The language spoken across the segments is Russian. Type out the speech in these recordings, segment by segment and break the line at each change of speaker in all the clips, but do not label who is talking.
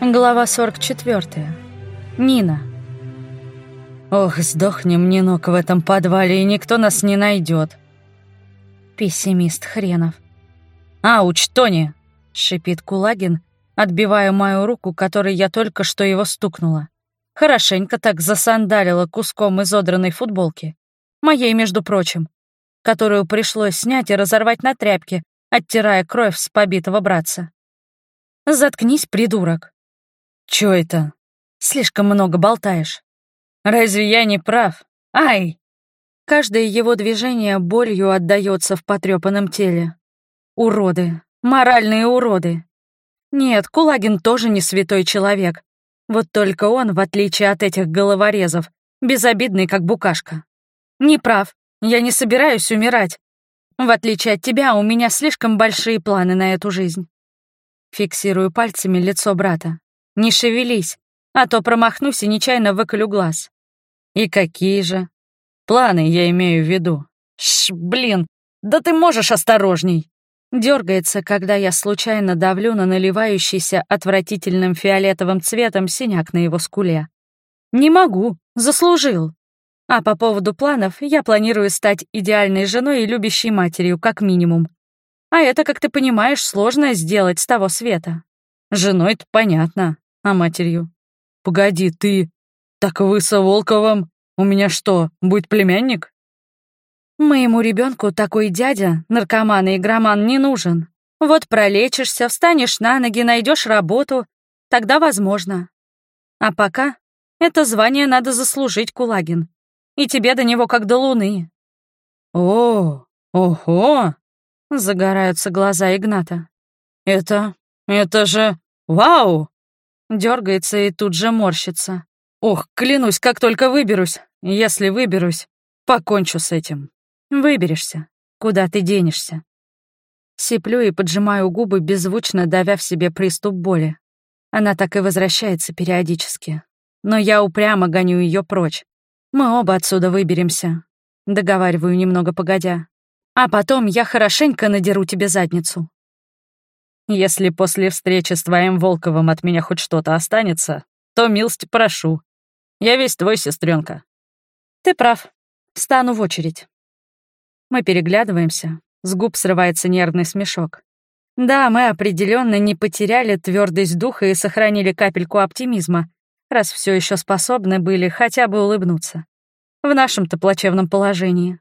Глава 44. Нина.
Ох, сдохнем, Нинок, в этом подвале, и никто нас не найдет.
Пессимист хренов.
«Ауч, Тони!»
— шипит Кулагин, отбивая мою руку, которой я только что его стукнула. Хорошенько так засандалила куском изодранной футболки. Моей, между прочим, которую пришлось снять и разорвать на тряпке, оттирая кровь с побитого братца. «Заткнись, придурок!»
«Чё это?»
«Слишком много болтаешь».
«Разве я не прав? Ай!»
Каждое его движение болью отдаётся в потрёпанном теле. Уроды. Моральные уроды. Нет, Кулагин тоже не святой человек. Вот только он, в отличие от этих головорезов, безобидный, как букашка. Не прав. Я не собираюсь умирать. В отличие от тебя, у меня слишком большие планы на эту жизнь. Фиксирую пальцами лицо брата. Не шевелись, а то промахнусь и нечаянно выколю глаз.
И какие же? Планы я имею в виду. Ш, блин, да ты можешь осторожней.
Дергается, когда я случайно давлю на наливающийся отвратительным фиолетовым цветом синяк на его скуле. Не могу, заслужил. А по поводу планов, я планирую стать идеальной женой и любящей матерью, как минимум. А это, как ты понимаешь, сложно сделать с того света.
Женой-то понятно а матерью. «Погоди, ты... Так вы со Волковым? У меня что, будет племянник?»
«Моему ребенку такой дядя, наркоман и игроман, не нужен. Вот пролечишься, встанешь на ноги, найдешь работу, тогда возможно. А пока это звание надо заслужить, Кулагин. И тебе до него как до луны».
«О, ого!»
— загораются глаза Игната.
«Это... это же... Вау!»
Дергается и тут же морщится.
Ох, клянусь, как только выберусь, если выберусь, покончу с этим.
Выберешься. Куда ты денешься? Сиплю и поджимаю губы, беззвучно давя в себе приступ боли. Она так и возвращается периодически. Но я упрямо гоню ее прочь. Мы оба отсюда выберемся. Договариваю немного погодя. А потом я хорошенько надеру тебе задницу.
Если после встречи с твоим Волковым от меня хоть что-то останется, то милости прошу. Я весь твой, сестренка.
Ты прав. Стану в очередь. Мы переглядываемся. С губ срывается нервный смешок. Да, мы определенно не потеряли твердость духа и сохранили капельку оптимизма, раз все еще способны были хотя бы улыбнуться. В нашем-то плачевном положении.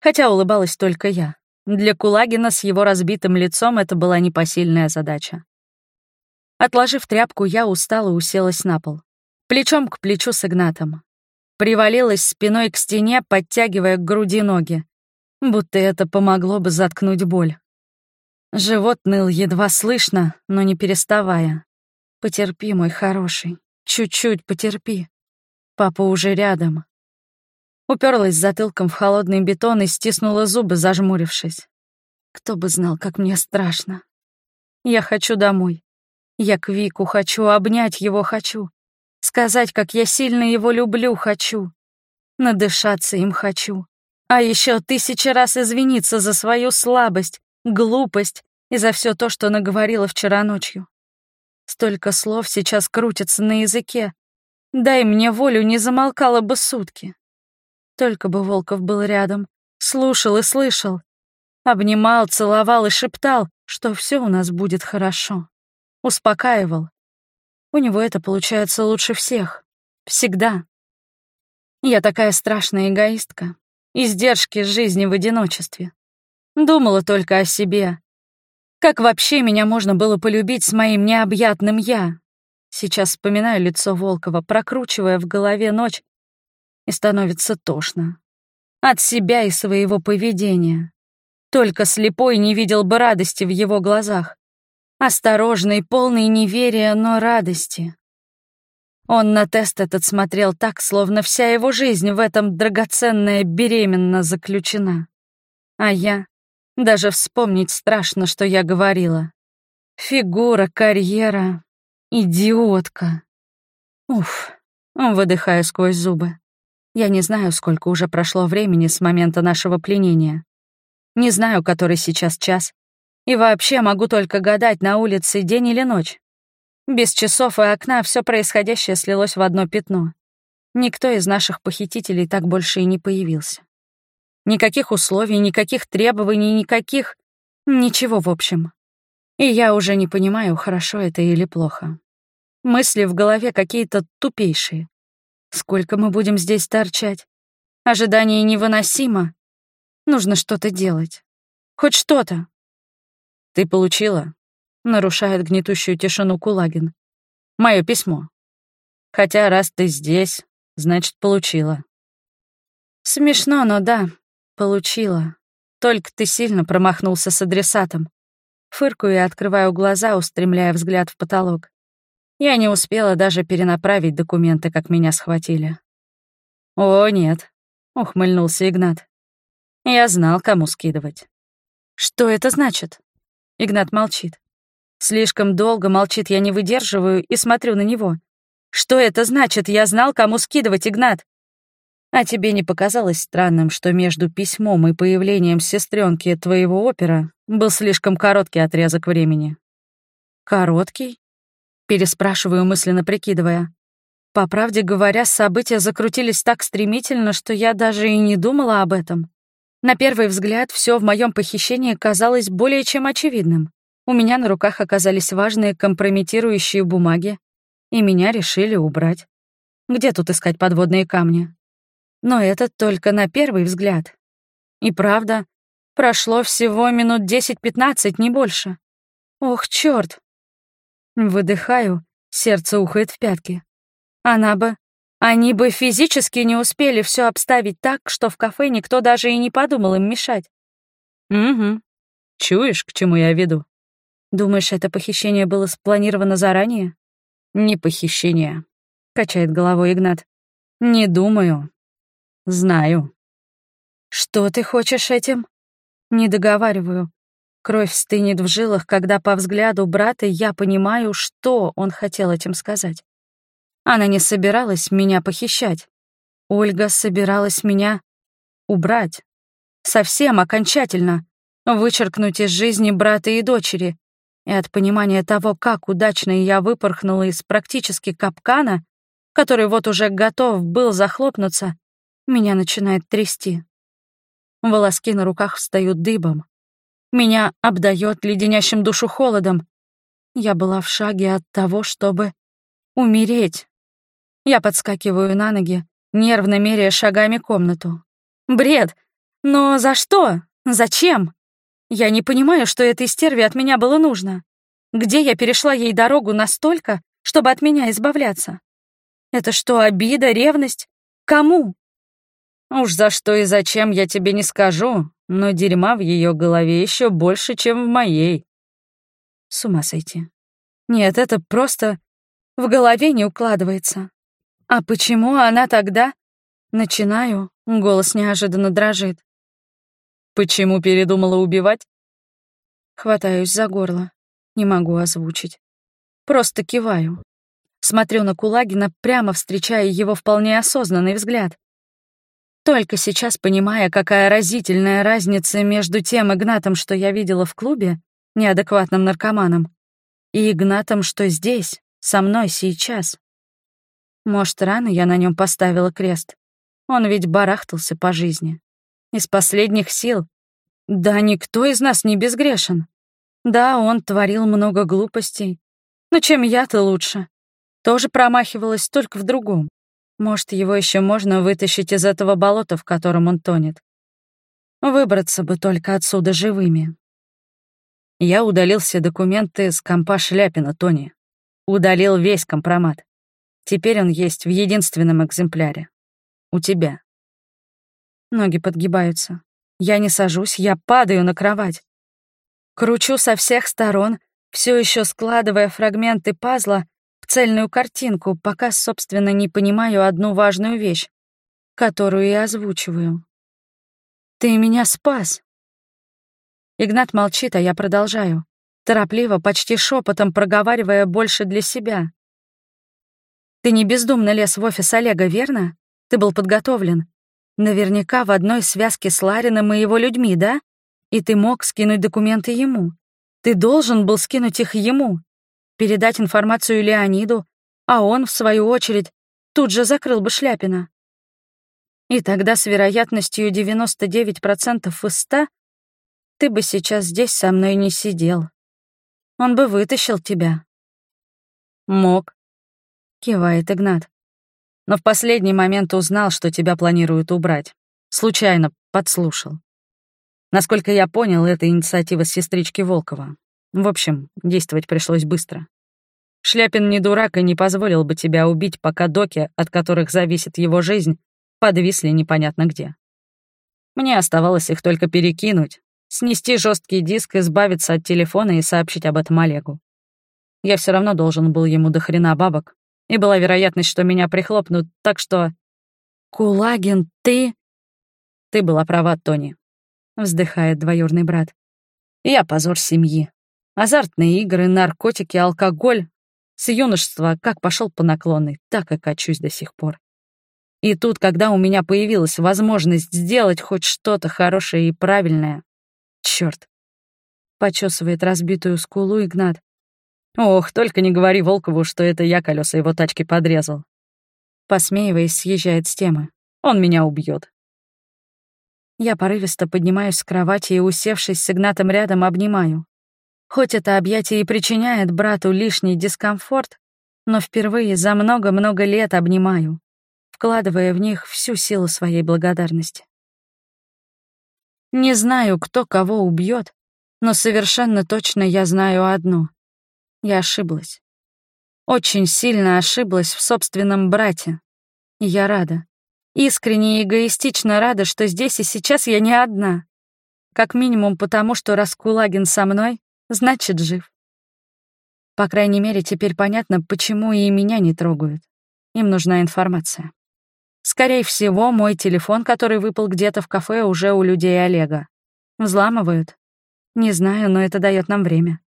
Хотя улыбалась только я. Для Кулагина с его разбитым лицом это была непосильная задача. Отложив тряпку, я устало уселась на пол. Плечом к плечу с Игнатом. Привалилась спиной к стене, подтягивая к груди ноги. Будто это помогло бы заткнуть боль. Живот ныл едва слышно, но не переставая. «Потерпи, мой хороший, чуть-чуть потерпи. Папа уже рядом, Уперлась затылком в холодный бетон и стиснула зубы, зажмурившись. Кто бы знал, как мне страшно. Я хочу домой. Я к Вику хочу, обнять его хочу. Сказать, как я сильно его люблю хочу. Надышаться им хочу. А еще тысячи раз извиниться за свою слабость, глупость и за все то, что наговорила вчера ночью. Столько слов сейчас крутятся на языке. Дай мне волю, не замолкала бы сутки. Только бы Волков был рядом, слушал и слышал. Обнимал, целовал и шептал, что все у нас будет хорошо. Успокаивал. У него это получается лучше всех. Всегда. Я такая страшная эгоистка. Издержки жизни в одиночестве. Думала только о себе. Как вообще меня можно было полюбить с моим необъятным «я»? Сейчас вспоминаю лицо Волкова, прокручивая в голове ночь, и становится тошно. От себя и своего поведения. Только слепой не видел бы радости в его глазах. Осторожный, полный неверия, но радости. Он на тест этот смотрел так, словно вся его жизнь в этом драгоценная беременно заключена. А я... Даже вспомнить страшно, что я говорила. Фигура, карьера, идиотка. Уф, выдыхаю сквозь зубы. Я не знаю, сколько уже прошло времени с момента нашего пленения. Не знаю, который сейчас час. И вообще могу только гадать, на улице день или ночь. Без часов и окна все происходящее слилось в одно пятно. Никто из наших похитителей так больше и не появился. Никаких условий, никаких требований, никаких... Ничего, в общем. И я уже не понимаю, хорошо это или плохо. Мысли в голове какие-то тупейшие. Сколько мы будем здесь торчать? Ожидание невыносимо. Нужно что-то делать. Хоть что-то.
Ты получила? Нарушает гнетущую тишину Кулагин. Мое письмо. Хотя раз ты здесь, значит, получила.
Смешно, но да, получила. Только ты сильно промахнулся с адресатом. Фыркаю и открываю глаза, устремляя взгляд в потолок. Я не успела даже перенаправить документы, как меня схватили.
«О, нет», — ухмыльнулся Игнат. «Я знал, кому скидывать».
«Что это значит?» Игнат молчит. Слишком долго молчит, я не выдерживаю и смотрю на него. «Что это значит? Я знал, кому скидывать, Игнат!» А тебе не показалось странным, что между письмом и появлением сестренки твоего опера был слишком короткий отрезок времени? Короткий? Переспрашиваю, мысленно прикидывая. По правде говоря, события закрутились так стремительно, что я даже и не думала об этом. На первый взгляд, все в моем похищении казалось более чем очевидным. У меня на руках оказались важные компрометирующие бумаги, и меня решили убрать. Где тут искать подводные камни? Но это только на первый взгляд. И правда, прошло всего минут 10-15, не больше. Ох, чёрт. Выдыхаю, сердце ухает в пятки. Она бы... Они бы физически не успели все обставить так, что в кафе никто даже и не подумал им мешать.
Угу. Чуешь, к чему я веду?
Думаешь, это похищение было спланировано заранее?
Не похищение, качает головой Игнат. Не думаю, Знаю.
Что ты хочешь этим? Не договариваю. Кровь стынет в жилах, когда по взгляду брата я понимаю, что он хотел этим сказать. Она не собиралась меня похищать. Ольга собиралась меня убрать. Совсем окончательно. Вычеркнуть из жизни брата и дочери. И от понимания того, как удачно я выпорхнула из практически капкана, который вот уже готов был захлопнуться, меня начинает трясти. Волоски на руках встают дыбом. Меня обдает леденящим душу холодом. Я была в шаге от того, чтобы умереть. Я подскакиваю на ноги, нервно меряя шагами комнату. Бред! Но за что? Зачем? Я не понимаю, что этой стерве от меня было нужно. Где я перешла ей дорогу настолько, чтобы от меня избавляться? Это что, обида, ревность? Кому?
Уж за что и зачем я тебе не скажу, но дерьма в ее голове еще больше, чем в моей.
С ума сойти. Нет, это просто в голове не укладывается. А почему она тогда... Начинаю, голос неожиданно дрожит.
Почему передумала убивать?
Хватаюсь за горло. Не могу озвучить. Просто киваю. Смотрю на Кулагина, прямо встречая его вполне осознанный взгляд. Только сейчас понимая, какая разительная разница между тем Игнатом, что я видела в клубе, неадекватным наркоманом, и Игнатом, что здесь, со мной сейчас. Может, рано я на нем поставила крест. Он ведь барахтался по жизни. Из последних сил. Да никто из нас не безгрешен. Да, он творил много глупостей. Но чем я-то лучше? Тоже промахивалась только в другом. Может, его еще можно вытащить из этого болота, в котором он тонет. Выбраться бы только отсюда живыми. Я удалил все документы с компа Шляпина, Тони. Удалил весь компромат. Теперь он есть в единственном экземпляре. У тебя. Ноги подгибаются. Я не сажусь, я падаю на кровать. Кручу со всех сторон, все еще складывая фрагменты пазла, в цельную картинку, пока, собственно, не понимаю одну важную вещь, которую я озвучиваю. «Ты меня спас!» Игнат молчит, а я продолжаю, торопливо, почти шепотом проговаривая больше для себя. «Ты не бездумно лез в офис Олега, верно? Ты был подготовлен. Наверняка в одной связке с Ларином и его людьми, да? И ты мог скинуть документы ему. Ты должен был скинуть их ему. Передать информацию Леониду, а он, в свою очередь, тут же закрыл бы Шляпина. И тогда с вероятностью 99% из 100 ты бы сейчас здесь со мной не сидел. Он бы вытащил тебя.
Мог.
Кивает Игнат.
Но в последний момент узнал, что тебя планируют убрать. Случайно подслушал. Насколько я понял, это инициатива сестрички Волкова. В общем, действовать пришлось быстро. Шляпин не дурак и не позволил бы тебя убить, пока доки, от которых зависит его жизнь, подвисли непонятно где. Мне оставалось их только перекинуть, снести жесткий диск, избавиться от телефона и сообщить об этом Олегу. Я все равно должен был ему до хрена бабок, и была вероятность, что меня прихлопнут, так что...
«Кулагин, ты...»
«Ты была права, Тони», — вздыхает двоюрный брат. «Я позор семьи. Азартные игры, наркотики, алкоголь. С юношества как пошел по наклонной, так и качусь до сих пор. И тут, когда у меня появилась возможность сделать хоть что-то хорошее и правильное... Чёрт.
Почесывает разбитую скулу Игнат.
Ох, только не говори Волкову, что это я колеса его тачки подрезал.
Посмеиваясь, съезжает с темы.
Он меня убьет.
Я порывисто поднимаюсь с кровати и, усевшись с Игнатом рядом, обнимаю. Хоть это объятие и причиняет брату лишний дискомфорт, но впервые за много-много лет обнимаю вкладывая в них всю силу своей благодарности. Не знаю, кто кого убьет, но совершенно точно я знаю одно. Я ошиблась. Очень сильно ошиблась в собственном брате. Я рада. Искренне и эгоистично рада, что здесь и сейчас я не одна. Как минимум потому, что раз Кулагин со мной, значит, жив. По крайней мере, теперь понятно, почему и меня не трогают. Им нужна информация. Скорее всего, мой телефон, который выпал где-то в кафе, уже у людей Олега. Взламывают? Не знаю, но это дает нам время.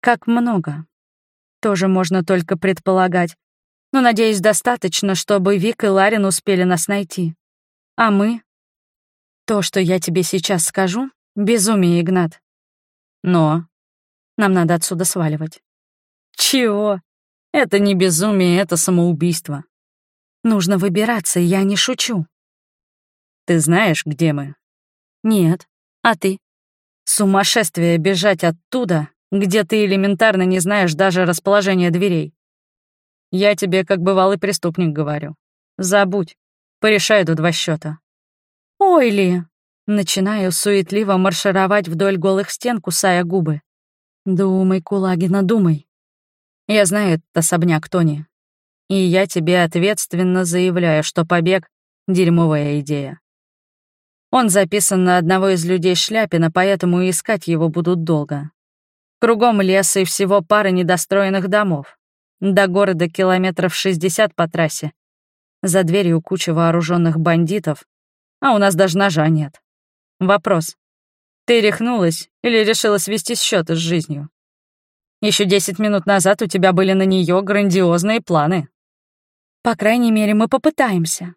Как много? Тоже можно только предполагать. Но, надеюсь, достаточно, чтобы Вик и Ларин успели нас найти. А мы? То, что я тебе сейчас скажу, — безумие, Игнат. Но нам надо отсюда сваливать.
Чего? Это не безумие, это самоубийство.
Нужно выбираться, я не шучу.
Ты знаешь, где мы?
Нет. А ты?
Сумасшествие бежать оттуда, где ты элементарно не знаешь даже расположение дверей. Я тебе, как бывалый преступник, говорю. Забудь. Порешай до два счета.
Ой ли! Начинаю суетливо маршировать вдоль голых стен, кусая губы. Думай, Кулагина, думай.
Я знаю этот особняк, Тони. И я тебе ответственно заявляю, что побег — дерьмовая идея. Он записан на одного из людей Шляпина, поэтому искать его будут долго. Кругом лес и всего пара недостроенных домов. До города километров 60 по трассе. За дверью куча вооруженных бандитов, а у нас даже ножа нет. Вопрос. Ты рехнулась или решила свести счеты с жизнью? Еще 10 минут назад у тебя были на нее грандиозные планы.
По крайней мере, мы попытаемся.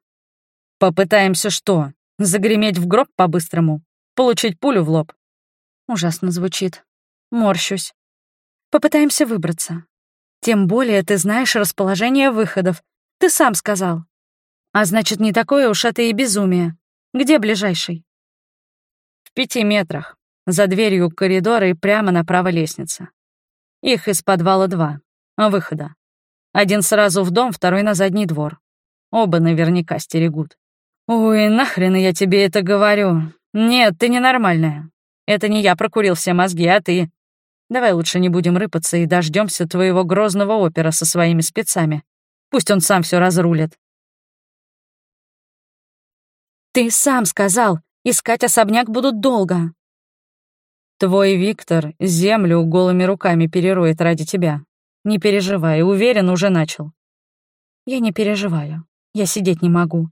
Попытаемся что? Загреметь в гроб по-быстрому? Получить пулю в лоб?
Ужасно звучит. Морщусь. Попытаемся выбраться. Тем более ты знаешь расположение выходов. Ты сам сказал. А значит, не такое уж это и безумие. Где ближайший?
В пяти метрах. За дверью коридора и прямо направо лестница. Их из подвала два. Выхода. Один сразу в дом, второй на задний двор. Оба наверняка стерегут. Ой, нахрен я тебе это говорю? Нет, ты ненормальная. Это не я прокурил все мозги, а ты. Давай лучше не будем рыпаться и дождемся твоего грозного опера со своими спецами. Пусть он сам все разрулит.
Ты сам сказал, искать особняк будут долго.
Твой Виктор землю голыми руками перероет ради тебя. Не переживай, уверен, уже начал.
Я не переживаю. Я сидеть не могу.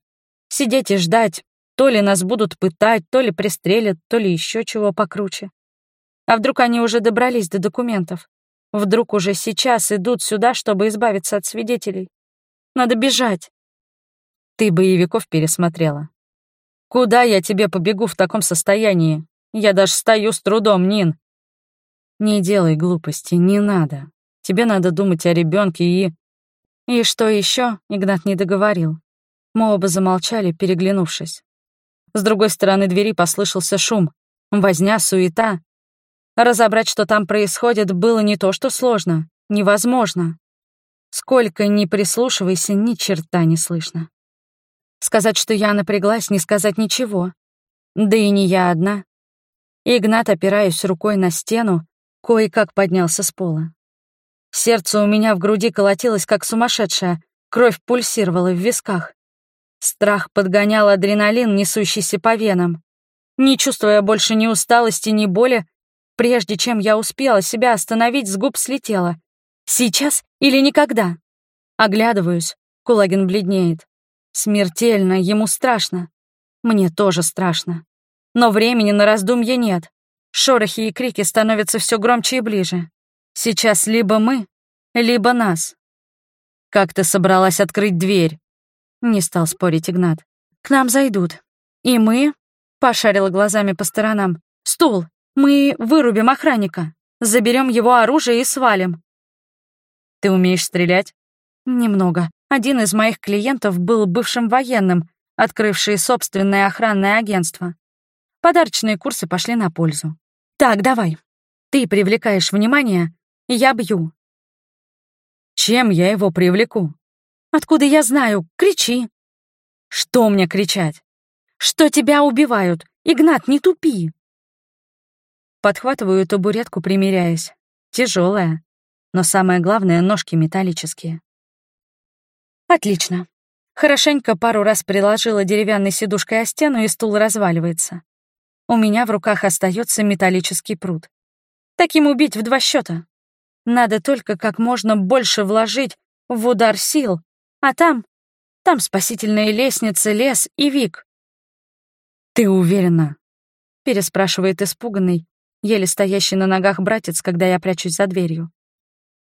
Сидеть и ждать. То ли нас будут пытать, то ли пристрелят, то ли еще чего покруче. А вдруг они уже добрались до документов? Вдруг уже сейчас идут сюда, чтобы избавиться от свидетелей? Надо бежать.
Ты боевиков пересмотрела. Куда я тебе побегу в таком состоянии? Я даже стою с трудом, Нин. Не делай глупости, не надо. Тебе надо думать о ребенке и...»
И что еще? Игнат не договорил. Мы оба замолчали, переглянувшись. С другой стороны двери послышался шум. Возня, суета. Разобрать, что там происходит, было не то что сложно, невозможно. Сколько ни прислушивайся, ни черта не слышно. Сказать, что я напряглась, не сказать ничего. Да и не я одна. Игнат, опираясь рукой на стену, кое-как поднялся с пола. Сердце у меня в груди колотилось, как сумасшедшее, кровь пульсировала в висках. Страх подгонял адреналин, несущийся по венам. Не чувствуя больше ни усталости, ни боли, прежде чем я успела себя остановить, с губ слетела. Сейчас или никогда? Оглядываюсь, Кулагин бледнеет. Смертельно, ему страшно. Мне тоже страшно. Но времени на раздумье нет. Шорохи и крики становятся все громче и ближе. Сейчас либо мы, либо нас. Как ты собралась открыть дверь? Не стал спорить Игнат. К нам зайдут. И мы, пошарила глазами по сторонам. Стул. Мы вырубим охранника. Заберем его оружие и свалим. Ты умеешь стрелять? Немного. Один из моих клиентов был бывшим военным, открывший собственное охранное агентство. Подарочные курсы пошли на пользу. Так, давай. Ты привлекаешь внимание, я бью. Чем я его привлеку? Откуда я знаю? Кричи. Что мне кричать? Что тебя убивают? Игнат, не тупи. Подхватываю табуретку, примеряясь. Тяжелая, но самое главное — ножки металлические. Отлично. Хорошенько пару раз приложила деревянной сидушкой о стену, и стул разваливается. У меня в руках остается металлический пруд. Таким убить в два счета. Надо только как можно больше вложить в удар сил, а там... Там спасительная лестница, лес и Вик. «Ты уверена?» — переспрашивает испуганный, еле стоящий на ногах братец, когда я прячусь за дверью.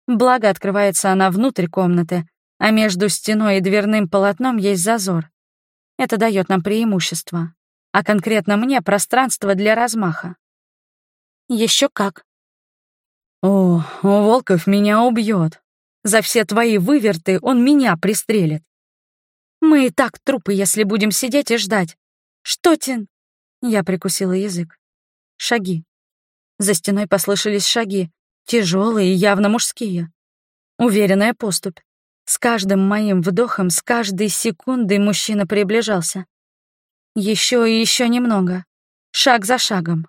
Благо, открывается она внутрь комнаты, а между стеной и дверным полотном есть зазор. Это дает нам преимущество, а конкретно мне пространство для размаха. Еще как. О, Волков меня убьет. За все твои выверты он меня пристрелит. Мы и так трупы, если будем сидеть и ждать. Что, Тин? Я прикусила язык. Шаги. За стеной послышались шаги, тяжелые и явно мужские. Уверенная поступь. С каждым моим вдохом, с каждой секундой мужчина приближался. Еще и еще немного. Шаг за шагом.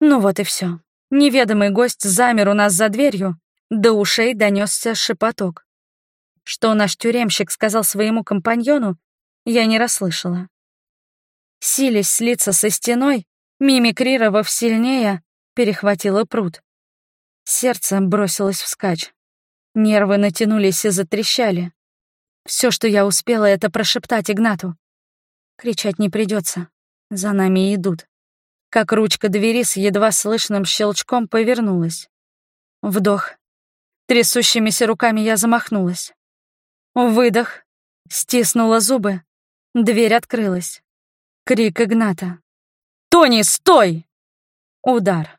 Ну вот и все. Неведомый гость замер у нас за дверью, до ушей донесся шепоток. Что наш тюремщик сказал своему компаньону, я не расслышала. Силясь слиться со стеной, мимикрировав сильнее, перехватила пруд. Сердце бросилось вскачь. Нервы натянулись и затрещали. Все, что я успела, это прошептать Игнату. Кричать не придется. За нами идут как ручка двери с едва слышным щелчком повернулась. Вдох. Трясущимися руками я замахнулась. Выдох. Стиснула зубы. Дверь открылась. Крик Игната. «Тони, стой!» Удар.